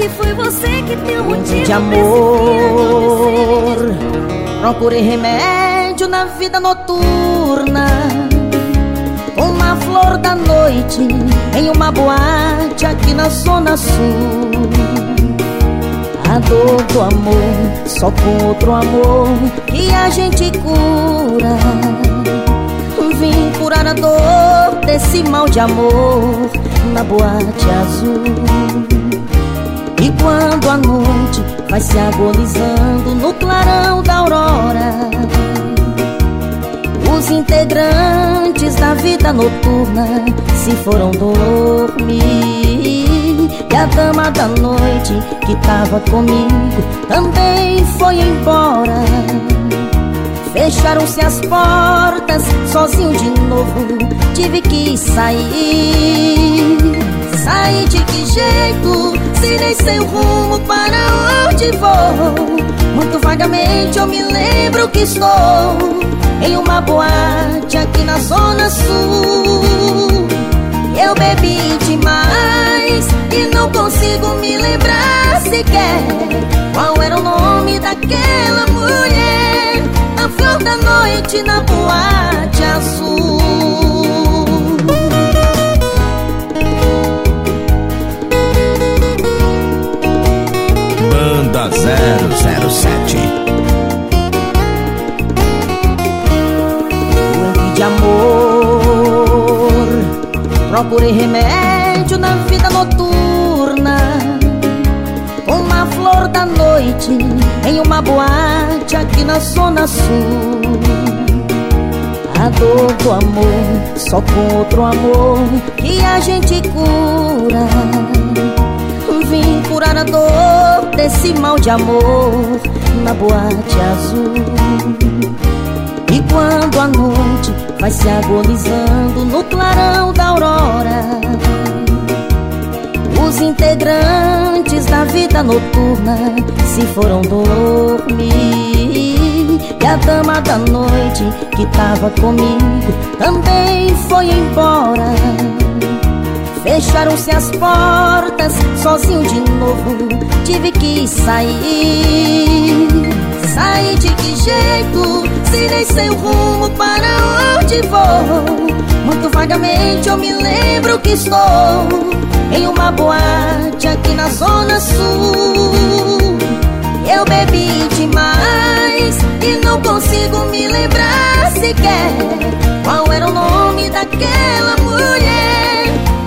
se foi você que deu motivo de amor. Procurei remédio na vida noturna. Uma flor da noite em uma boate aqui na zona sul. A dor do amor, só com outro amor que a gente cura. Vim curar a dor desse mal de amor na boate azul E quando a noite vai se agonizando no clarão da aurora Os integrantes da vida noturna se foram dormir. E a dama da noite que tava comigo também foi embora. Fecharam-se as portas, sozinho de novo Tive que sair. Sair de que jeito, se sei o rumo para onde vou. Muito vagamente eu me lembro que estou Em uma boate aqui na zona sul. Eu bebi demais e não consigo me lembrar sequer Qual era o nome daquela mulher. A flor da noite na boate 007 Doente de amor Procurei remédio na vida noturna. Uma flor da noite em uma boate aqui na zona sul. A dor do amor, só com outro amor que a gente cura. Vim curar a dor desse mal de amor na boate azul. E quando a noite vai se agonizando no clarão da aurora os integrantes da vida noturna se foram dormir. E a dama da noite que tava comigo também foi embora. Fecharam-se as portas, tive que sair. Sair de que jeito, se nem sei o rumo para onde vou? Muito vagamente eu me lembro que estou em uma boate aqui na zona sul. Eu bebi demais e não consigo me lembrar sequer Qual era o nome daquela